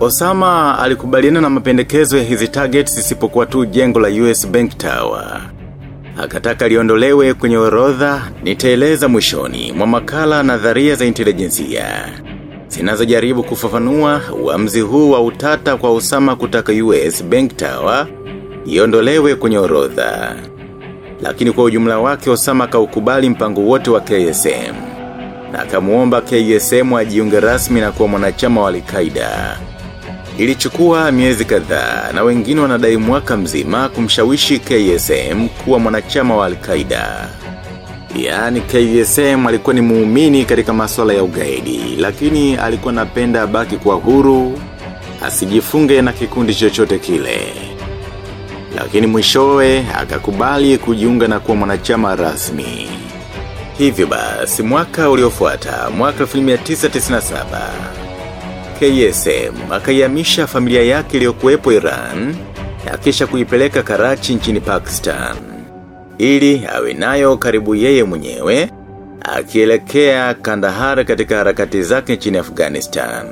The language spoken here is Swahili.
Osama alikubaliana na mapendekezo ya hizi targets isipokuwa tu jengo la US Bank Tower. Akataka liondolewe kwenye orodha nitaeleza mwishoni mwa makala nadharia za intelijensia. Zinazojaribu kufafanua uamuzi huu wa utata kwa Osama kutaka US Bank Tower iondolewe kwenye orodha. Lakini kwa ujumla wake Osama kaukubali mpango wote wa KSM. Na akamuomba KSM ajiunge rasmi na kuwa mwanachama wa Al-Qaeda. Ilichukua miezi kadhaa na wengine wanadai mwaka mzima kumshawishi KSM kuwa mwanachama wa Al-Qaeda. Yaani KSM alikuwa ni muumini katika masuala ya ugaidi, lakini alikuwa napenda baki kwa huru, asijifunge na kikundi chochote kile. Lakini mwishowe akakubali kujiunga na kuwa mwanachama rasmi. Hivyo basi mwaka uliofuata, mwaka 1997, KSM akaihamisha familia yake iliyokuwepo Iran na kisha kuipeleka Karachi nchini Pakistan. Ili awe nayo karibu yeye mwenyewe, akielekea Kandahar katika harakati zake nchini Afghanistan.